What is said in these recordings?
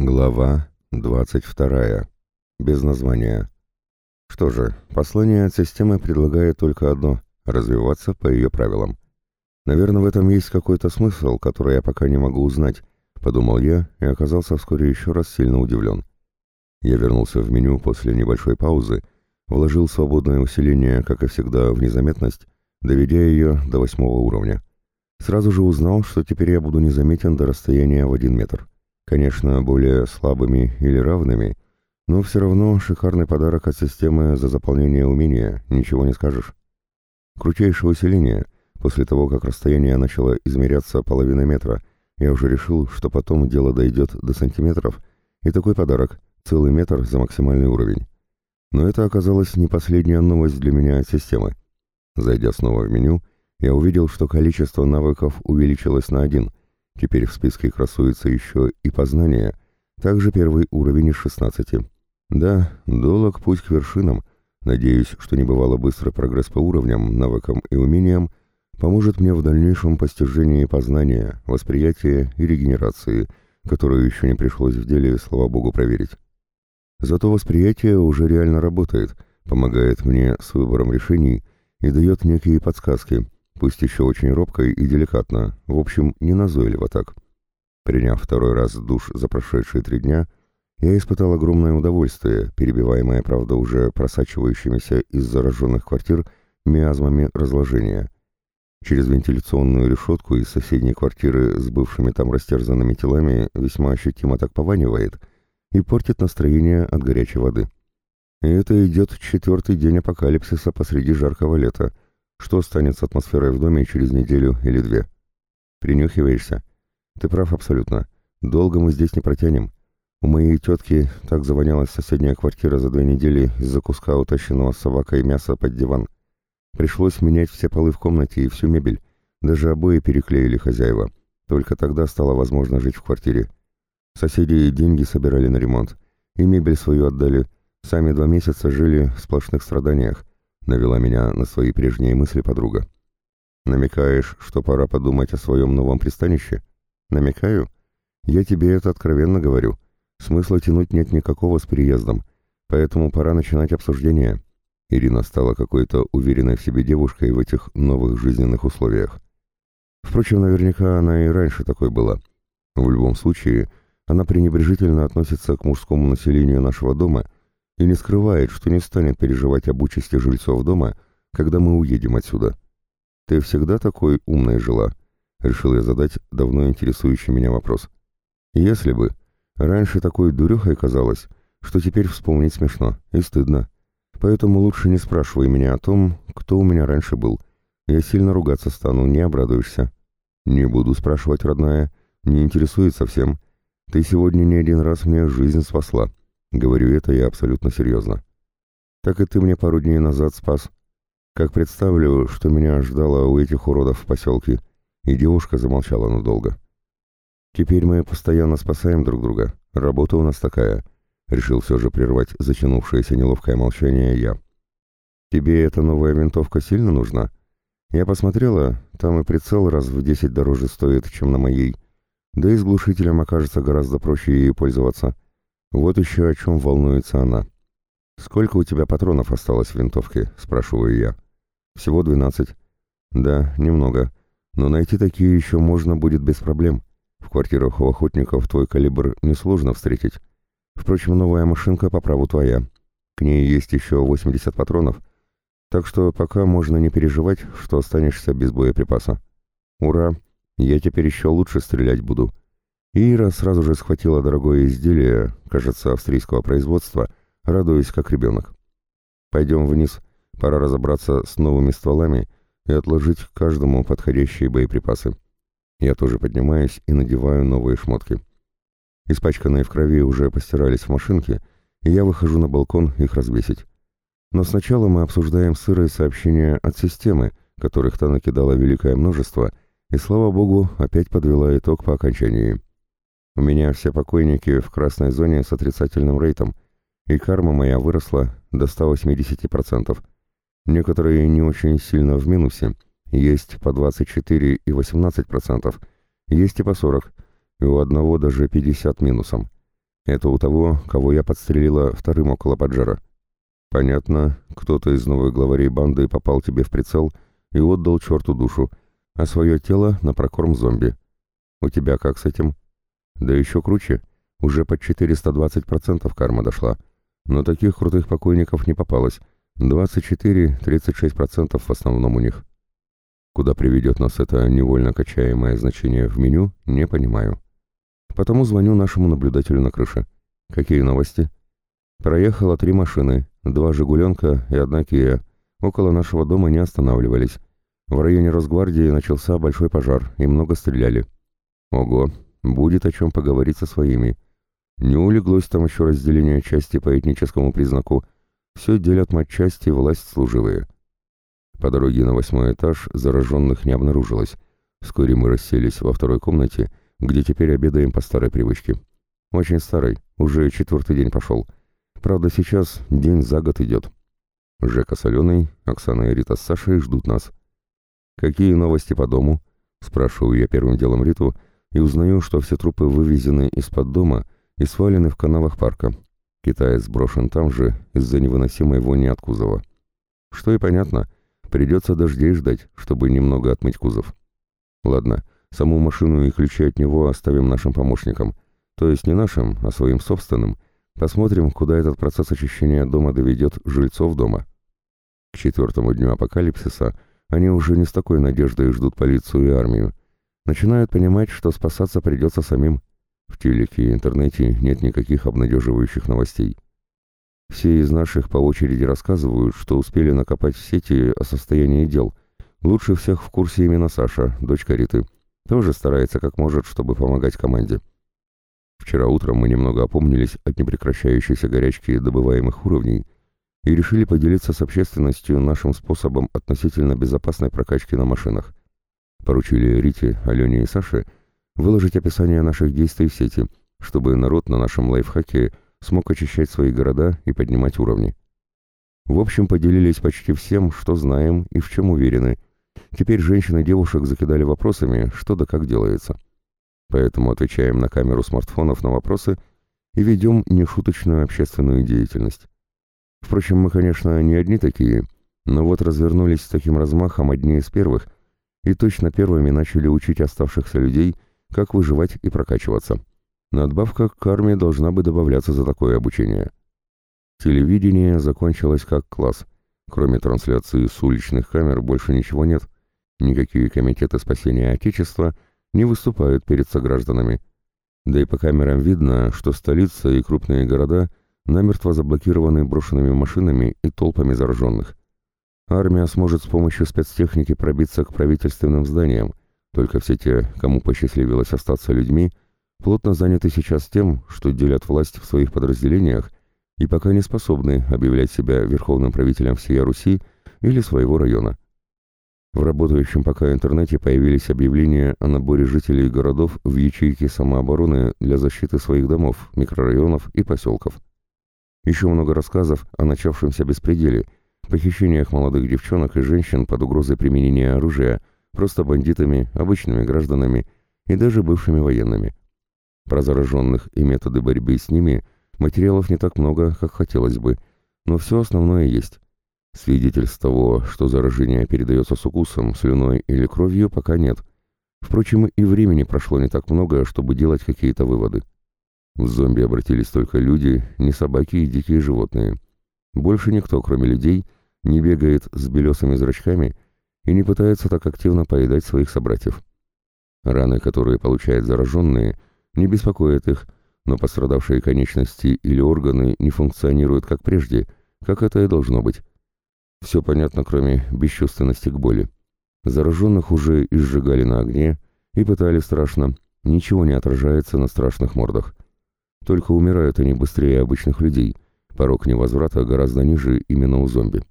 Глава 22. Без названия. Что же, послание от системы предлагает только одно — развиваться по ее правилам. Наверное, в этом есть какой-то смысл, который я пока не могу узнать, подумал я и оказался вскоре еще раз сильно удивлен. Я вернулся в меню после небольшой паузы, вложил свободное усиление, как и всегда, в незаметность, доведя ее до восьмого уровня. Сразу же узнал, что теперь я буду незаметен до расстояния в один метр. Конечно, более слабыми или равными, но все равно шикарный подарок от системы за заполнение умения, ничего не скажешь. Крутейшее усиление. После того, как расстояние начало измеряться половина метра, я уже решил, что потом дело дойдет до сантиметров, и такой подарок — целый метр за максимальный уровень. Но это оказалось не последняя новость для меня от системы. Зайдя снова в меню, я увидел, что количество навыков увеличилось на один, Теперь в списке красуется еще и познание, также первый уровень из 16. Да, долг путь к вершинам. Надеюсь, что небывало быстрый прогресс по уровням, навыкам и умениям поможет мне в дальнейшем постижении познания, восприятия и регенерации, которую еще не пришлось в деле, слава богу, проверить. Зато восприятие уже реально работает, помогает мне с выбором решений и дает некие подсказки – пусть еще очень робко и деликатно, в общем, не назойливо так. Приняв второй раз душ за прошедшие три дня, я испытал огромное удовольствие, перебиваемое, правда, уже просачивающимися из зараженных квартир миазмами разложения. Через вентиляционную решетку из соседней квартиры с бывшими там растерзанными телами весьма ощутимо так пованивает и портит настроение от горячей воды. И это идет четвертый день апокалипсиса посреди жаркого лета — что станет с атмосферой в доме через неделю или две? Принюхиваешься? Ты прав абсолютно. Долго мы здесь не протянем. У моей тетки так завонялась соседняя квартира за две недели из-за куска утащенного собакой мяса под диван. Пришлось менять все полы в комнате и всю мебель. Даже обои переклеили хозяева. Только тогда стало возможно жить в квартире. Соседи деньги собирали на ремонт. И мебель свою отдали. Сами два месяца жили в сплошных страданиях навела меня на свои прежние мысли подруга. «Намекаешь, что пора подумать о своем новом пристанище?» «Намекаю? Я тебе это откровенно говорю. Смысла тянуть нет никакого с переездом, поэтому пора начинать обсуждение». Ирина стала какой-то уверенной в себе девушкой в этих новых жизненных условиях. Впрочем, наверняка она и раньше такой была. В любом случае, она пренебрежительно относится к мужскому населению нашего дома – и не скрывает, что не станет переживать об участи жильцов дома, когда мы уедем отсюда. «Ты всегда такой умной жила?» — решил я задать давно интересующий меня вопрос. «Если бы. Раньше такой дурехой казалось, что теперь вспомнить смешно и стыдно. Поэтому лучше не спрашивай меня о том, кто у меня раньше был. Я сильно ругаться стану, не обрадуешься». «Не буду спрашивать, родная. Не интересует совсем. Ты сегодня не один раз мне жизнь спасла. Говорю это я абсолютно серьезно. Так и ты мне пару дней назад спас. Как представлю, что меня ждало у этих уродов в поселке, и девушка замолчала надолго. Теперь мы постоянно спасаем друг друга. Работа у нас такая. Решил все же прервать затянувшееся неловкое молчание я. Тебе эта новая винтовка сильно нужна? Я посмотрела, там и прицел раз в десять дороже стоит, чем на моей. Да и с глушителем окажется гораздо проще ей пользоваться. Вот еще о чем волнуется она. «Сколько у тебя патронов осталось в винтовке?» — спрашиваю я. «Всего двенадцать». «Да, немного. Но найти такие еще можно будет без проблем. В квартирах у охотников твой калибр несложно встретить. Впрочем, новая машинка по праву твоя. К ней есть еще 80 патронов. Так что пока можно не переживать, что останешься без боеприпаса. Ура! Я теперь еще лучше стрелять буду. Ира сразу же схватила дорогое изделие, кажется, австрийского производства, радуясь как ребенок. «Пойдем вниз, пора разобраться с новыми стволами и отложить каждому подходящие боеприпасы. Я тоже поднимаюсь и надеваю новые шмотки. Испачканные в крови уже постирались в машинке, и я выхожу на балкон их развесить. Но сначала мы обсуждаем сырые сообщения от системы, которых-то накидало великое множество, и, слава богу, опять подвела итог по окончании. У меня все покойники в красной зоне с отрицательным рейтом, и карма моя выросла до 180%. Некоторые не очень сильно в минусе, есть по 24 и 18%, есть и по 40, и у одного даже 50 минусом. Это у того, кого я подстрелила вторым около поджара. Понятно, кто-то из новых главарей банды попал тебе в прицел и отдал черту душу, а свое тело на прокорм зомби. У тебя как с этим? Да еще круче. Уже под 420% карма дошла. Но таких крутых покойников не попалось. 24-36% в основном у них. Куда приведет нас это невольно качаемое значение в меню, не понимаю. Потому звоню нашему наблюдателю на крыше. Какие новости? Проехало три машины, два «Жигуленка» и одна «Кия». Около нашего дома не останавливались. В районе Росгвардии начался большой пожар, и много стреляли. Ого, будет о чем поговорить со своими. Не улеглось там еще разделение части по этническому признаку. Все делят матчасти и власть служивые. По дороге на восьмой этаж зараженных не обнаружилось. Вскоре мы расселись во второй комнате, где теперь обедаем по старой привычке. Очень старой, уже четвертый день пошел. Правда, сейчас день за год идет. Жека с Аленой, Оксана и Рита с Сашей ждут нас. «Какие новости по дому?» — спрашиваю я первым делом Риту, и узнаю, что все трупы вывезены из-под дома и свалены в канавах парка. Китаец брошен там же из-за невыносимой вони от кузова. Что и понятно, придется дождей ждать, чтобы немного отмыть кузов. Ладно, саму машину и ключи от него оставим нашим помощникам, то есть не нашим, а своим собственным. Посмотрим, куда этот процесс очищения дома доведет жильцов дома. К четвертому дню апокалипсиса они уже не с такой надеждой ждут полицию и армию, начинают понимать, что спасаться придется самим. В телеке и интернете нет никаких обнадеживающих новостей. Все из наших по очереди рассказывают, что успели накопать в сети о состоянии дел. Лучше всех в курсе именно Саша, дочка Риты. Тоже старается как может, чтобы помогать команде. Вчера утром мы немного опомнились от непрекращающейся горячки добываемых уровней и решили поделиться с общественностью нашим способом относительно безопасной прокачки на машинах. Поручили Рите, Алене и Саше выложить описание наших действий в сети, чтобы народ на нашем лайфхаке смог очищать свои города и поднимать уровни. В общем, поделились почти всем, что знаем и в чем уверены. Теперь женщины девушек закидали вопросами, что да как делается. Поэтому отвечаем на камеру смартфонов на вопросы и ведем нешуточную общественную деятельность. Впрочем, мы, конечно, не одни такие, но вот развернулись с таким размахом одни из первых – и точно первыми начали учить оставшихся людей, как выживать и прокачиваться. Надбавка к карме должна бы добавляться за такое обучение. Телевидение закончилось как класс. Кроме трансляции с уличных камер больше ничего нет. Никакие комитеты спасения Отечества не выступают перед согражданами. Да и по камерам видно, что столица и крупные города намертво заблокированы брошенными машинами и толпами зараженных. Армия сможет с помощью спецтехники пробиться к правительственным зданиям, только все те, кому посчастливилось остаться людьми, плотно заняты сейчас тем, что делят власть в своих подразделениях и пока не способны объявлять себя верховным правителем всей Руси или своего района. В работающем пока интернете появились объявления о наборе жителей городов в ячейки самообороны для защиты своих домов, микрорайонов и поселков. Еще много рассказов о начавшемся беспределе – похищениях молодых девчонок и женщин под угрозой применения оружия просто бандитами, обычными гражданами и даже бывшими военными. Про зараженных и методы борьбы с ними материалов не так много, как хотелось бы, но все основное есть. Свидетельств того, что заражение передается с укусом, слюной или кровью, пока нет. Впрочем, и времени прошло не так много, чтобы делать какие-то выводы. В зомби обратились только люди, не собаки и дикие животные. Больше никто, кроме людей, не бегает с белесыми зрачками и не пытается так активно поедать своих собратьев. Раны, которые получают зараженные, не беспокоят их, но пострадавшие конечности или органы не функционируют как прежде, как это и должно быть. Все понятно, кроме бесчувственности к боли. Зараженных уже изжигали на огне и пытали страшно, ничего не отражается на страшных мордах. Только умирают они быстрее обычных людей, порог невозврата гораздо ниже именно у зомби.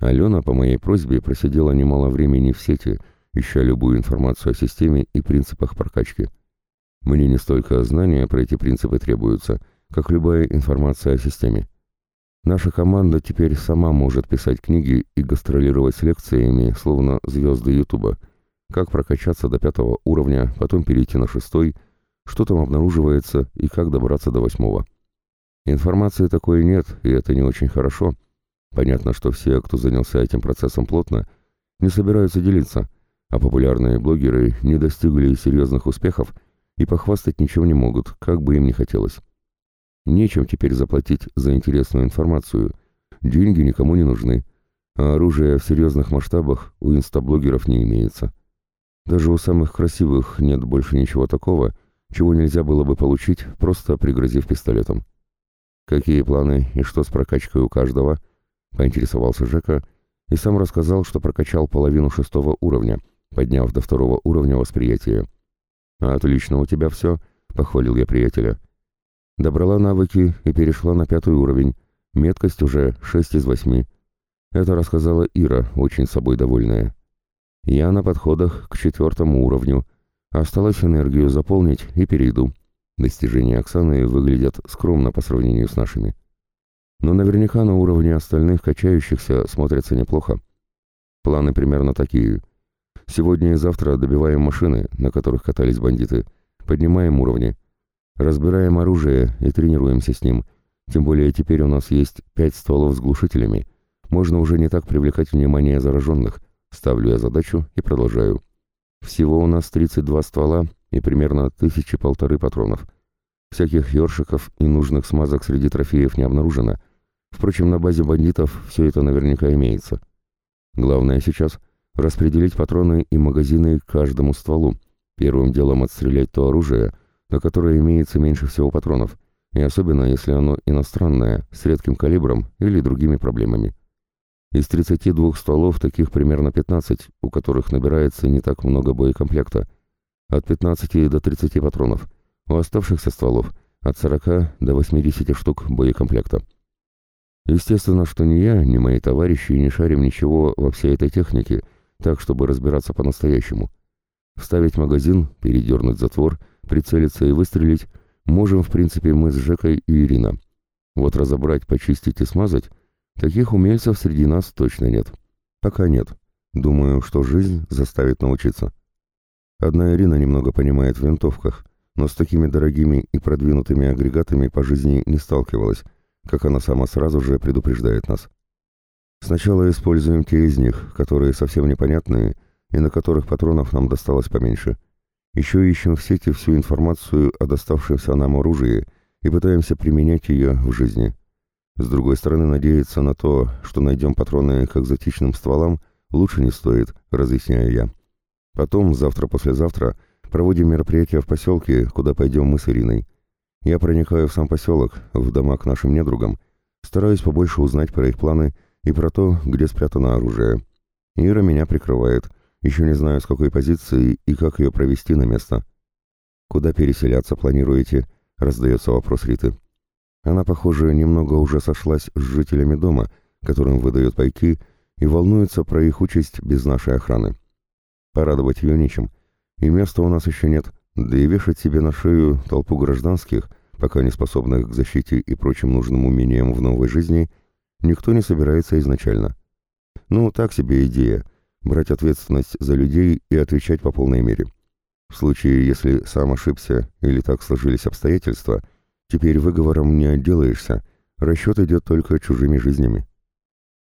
Алена по моей просьбе просидела немало времени в сети, ища любую информацию о системе и принципах прокачки. Мне не столько знания про эти принципы требуются, как любая информация о системе. Наша команда теперь сама может писать книги и гастролировать с лекциями, словно звезды Ютуба. Как прокачаться до пятого уровня, потом перейти на шестой, что там обнаруживается и как добраться до восьмого. Информации такой нет, и это не очень хорошо. Понятно, что все, кто занялся этим процессом плотно, не собираются делиться, а популярные блогеры не достигли серьезных успехов и похвастать ничем не могут, как бы им ни хотелось. Нечем теперь заплатить за интересную информацию, деньги никому не нужны, а оружия в серьезных масштабах у инстаблогеров не имеется. Даже у самых красивых нет больше ничего такого, чего нельзя было бы получить, просто пригрозив пистолетом. «Какие планы и что с прокачкой у каждого?» — поинтересовался Жека и сам рассказал, что прокачал половину шестого уровня, подняв до второго уровня восприятия. «Отлично у тебя все», — похвалил я приятеля. Добрала навыки и перешла на пятый уровень, меткость уже шесть из восьми. Это рассказала Ира, очень собой довольная. Я на подходах к четвертому уровню. Осталось энергию заполнить и перейду. Достижения Оксаны выглядят скромно по сравнению с нашими. Но наверняка на уровне остальных качающихся смотрятся неплохо. Планы примерно такие. Сегодня и завтра добиваем машины, на которых катались бандиты, поднимаем уровни, разбираем оружие и тренируемся с ним. Тем более теперь у нас есть пять стволов с глушителями. Можно уже не так привлекать внимание зараженных. Ставлю я задачу и продолжаю. Всего у нас 32 ствола и примерно тысячи полторы патронов. Всяких ёршиков и нужных смазок среди трофеев не обнаружено. Впрочем, на базе бандитов все это наверняка имеется. Главное сейчас — распределить патроны и магазины каждому стволу. Первым делом отстрелять то оружие, на которое имеется меньше всего патронов, и особенно если оно иностранное, с редким калибром или другими проблемами. Из 32 стволов таких примерно 15, у которых набирается не так много боекомплекта. От 15 до 30 патронов. У оставшихся стволов от 40 до 80 штук боекомплекта. Естественно, что ни я, ни мои товарищи не шарим ничего во всей этой технике, так, чтобы разбираться по-настоящему. Вставить магазин, передернуть затвор, прицелиться и выстрелить можем, в принципе, мы с Жекой и Ирина. Вот разобрать, почистить и смазать Таких умельцев среди нас точно нет. Пока нет. Думаю, что жизнь заставит научиться. Одна Ирина немного понимает в винтовках, но с такими дорогими и продвинутыми агрегатами по жизни не сталкивалась, как она сама сразу же предупреждает нас. Сначала используем те из них, которые совсем непонятные и на которых патронов нам досталось поменьше. Еще ищем в сети всю информацию о доставшемся нам оружии и пытаемся применять ее в жизни. С другой стороны, надеяться на то, что найдем патроны к экзотичным стволам, лучше не стоит, разъясняю я. Потом, завтра-послезавтра, проводим мероприятие в поселке, куда пойдем мы с Ириной. Я проникаю в сам поселок, в дома к нашим недругам, стараюсь побольше узнать про их планы и про то, где спрятано оружие. Ира меня прикрывает, еще не знаю, с какой позиции и как ее провести на место. «Куда переселяться планируете?» — раздается вопрос Риты. Она, похоже, немного уже сошлась с жителями дома, которым выдает пайки, и волнуется про их участь без нашей охраны. Порадовать ее нечем, и места у нас еще нет, да и вешать себе на шею толпу гражданских, пока не способных к защите и прочим нужным умениям в новой жизни, никто не собирается изначально. Ну, так себе идея — брать ответственность за людей и отвечать по полной мере. В случае, если сам ошибся или так сложились обстоятельства — Теперь выговором не отделаешься, расчет идет только чужими жизнями.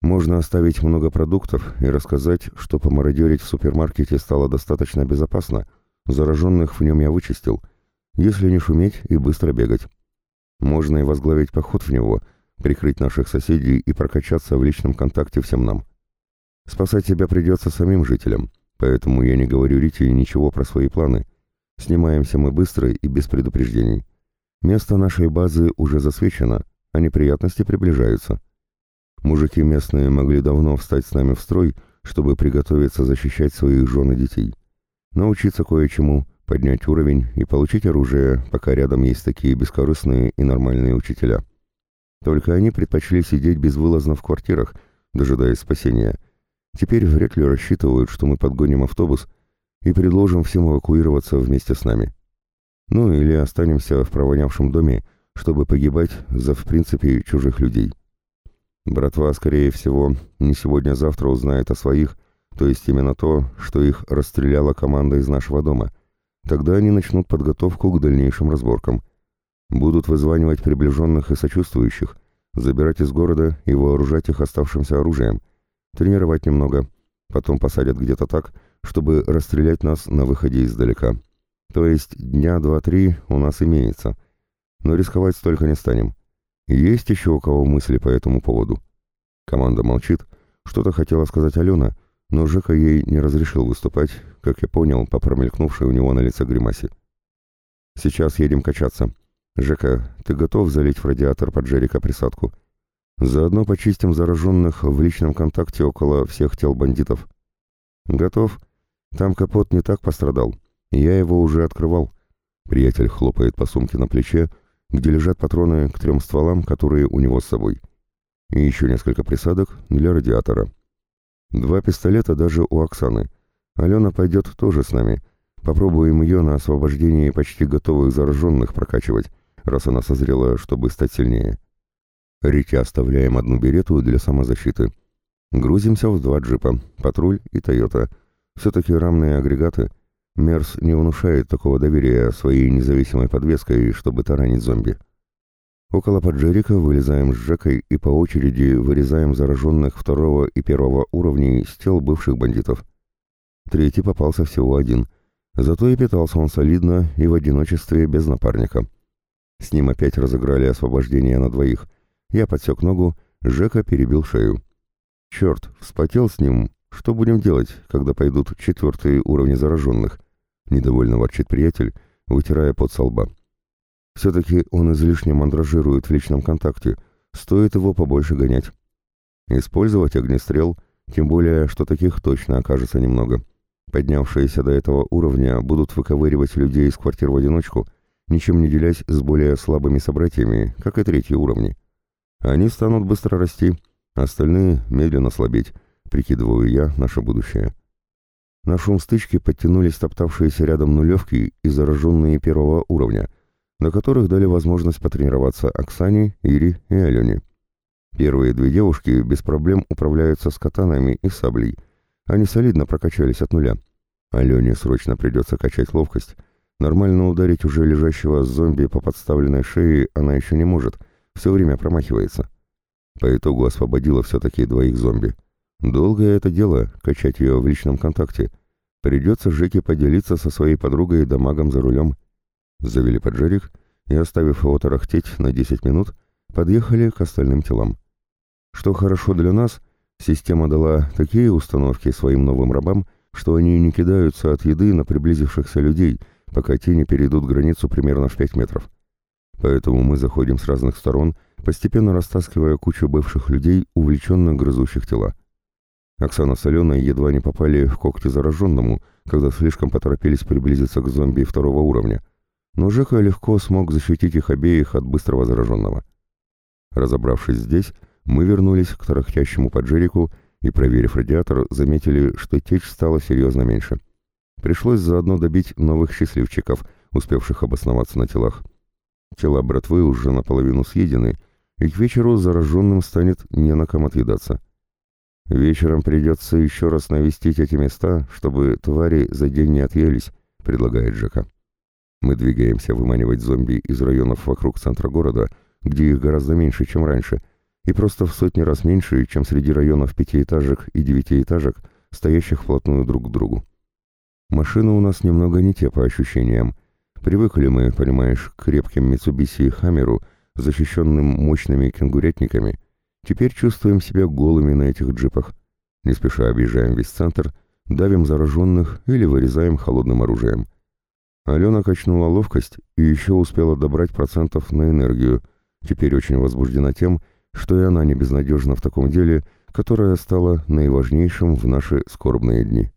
Можно оставить много продуктов и рассказать, что помародерить в супермаркете стало достаточно безопасно, зараженных в нем я вычистил, если не шуметь и быстро бегать. Можно и возглавить поход в него, прикрыть наших соседей и прокачаться в личном контакте всем нам. Спасать себя придется самим жителям, поэтому я не говорю Рите ничего про свои планы. Снимаемся мы быстро и без предупреждений. Место нашей базы уже засвечено, а неприятности приближаются. Мужики местные могли давно встать с нами в строй, чтобы приготовиться защищать своих жен и детей. Научиться кое-чему, поднять уровень и получить оружие, пока рядом есть такие бескорыстные и нормальные учителя. Только они предпочли сидеть безвылазно в квартирах, дожидаясь спасения. Теперь вряд ли рассчитывают, что мы подгоним автобус и предложим всем эвакуироваться вместе с нами. Ну или останемся в провонявшем доме, чтобы погибать за, в принципе, чужих людей. Братва, скорее всего, не сегодня-завтра узнает о своих, то есть именно то, что их расстреляла команда из нашего дома. Тогда они начнут подготовку к дальнейшим разборкам. Будут вызванивать приближенных и сочувствующих, забирать из города и вооружать их оставшимся оружием, тренировать немного, потом посадят где-то так, чтобы расстрелять нас на выходе издалека. То есть дня два-три у нас имеется, но рисковать столько не станем. Есть еще у кого мысли по этому поводу? Команда молчит, что-то хотела сказать Алена, но Жека ей не разрешил выступать, как я понял, по промелькнувшей у него на лице гримасе. «Сейчас едем качаться. Жека, ты готов залить в радиатор под Джерика присадку? Заодно почистим зараженных в личном контакте около всех тел бандитов». «Готов. Там капот не так пострадал. Я его уже открывал». Приятель хлопает по сумке на плече, где лежат патроны к трем стволам, которые у него с собой. И еще несколько присадок для радиатора. Два пистолета даже у Оксаны. Алена пойдет тоже с нами. Попробуем ее на освобождение почти готовых зараженных прокачивать, раз она созрела, чтобы стать сильнее. Рите оставляем одну берету для самозащиты. Грузимся в два джипа, патруль и Тойота. Все-таки рамные агрегаты. Мерс не внушает такого доверия своей независимой подвеской, чтобы таранить зомби. Около поджерика вылезаем с Жекой и по очереди вырезаем зараженных второго и первого уровней с тел бывших бандитов. Третий попался всего один. Зато и питался он солидно и в одиночестве без напарника. С ним опять разыграли освобождение на двоих. Я подсек ногу, Жека перебил шею. Черт, вспотел с ним. Что будем делать, когда пойдут четвертые уровни зараженных? Недовольно ворчит приятель, вытирая пот со лба. Все-таки он излишне мандражирует в личном контакте, стоит его побольше гонять. Использовать огнестрел, тем более, что таких точно окажется немного. Поднявшиеся до этого уровня будут выковыривать людей из квартир в одиночку, ничем не делясь с более слабыми собратьями, как и третьи уровни. Они станут быстро расти, остальные медленно слабеть, прикидываю я наше будущее. На шум стычки подтянулись топтавшиеся рядом нулевки и зараженные первого уровня, на которых дали возможность потренироваться Оксане, Ире и Алене. Первые две девушки без проблем управляются с катанами и саблей. Они солидно прокачались от нуля. Алене срочно придется качать ловкость. Нормально ударить уже лежащего зомби по подставленной шее она еще не может, все время промахивается. По итогу освободила все-таки двоих зомби. Долгое это дело, качать ее в личном контакте. Придется Жеке поделиться со своей подругой дамагом за рулем. Завели поджарик и, оставив его тарахтеть на 10 минут, подъехали к остальным телам. Что хорошо для нас, система дала такие установки своим новым рабам, что они не кидаются от еды на приблизившихся людей, пока те не перейдут границу примерно в 5 метров. Поэтому мы заходим с разных сторон, постепенно растаскивая кучу бывших людей, увлеченно грызущих тела. Оксана с Аленой едва не попали в когти зараженному, когда слишком поторопились приблизиться к зомби второго уровня — но Жека легко смог защитить их обеих от быстрого зараженного. Разобравшись здесь, мы вернулись к тарахтящему поджерику и, проверив радиатор, заметили, что течь стала серьезно меньше. Пришлось заодно добить новых счастливчиков, успевших обосноваться на телах. Тела братвы уже наполовину съедены, и к вечеру зараженным станет не на ком отъедаться. «Вечером придется еще раз навестить эти места, чтобы твари за день не отъелись», — предлагает Жека. Мы двигаемся выманивать зомби из районов вокруг центра города, где их гораздо меньше, чем раньше, и просто в сотни раз меньше, чем среди районов пятиэтажек и девятиэтажек, стоящих вплотную друг к другу. Машины у нас немного не те по ощущениям. Привыкли мы, понимаешь, к крепким Mitsubishi Хаммеру, защищенным мощными кенгурятниками. Теперь чувствуем себя голыми на этих джипах. Не спеша объезжаем весь центр, давим зараженных или вырезаем холодным оружием. Алена качнула ловкость и еще успела добрать процентов на энергию. Теперь очень возбуждена тем, что и она не безнадежна в таком деле, которое стало наиважнейшим в наши скорбные дни.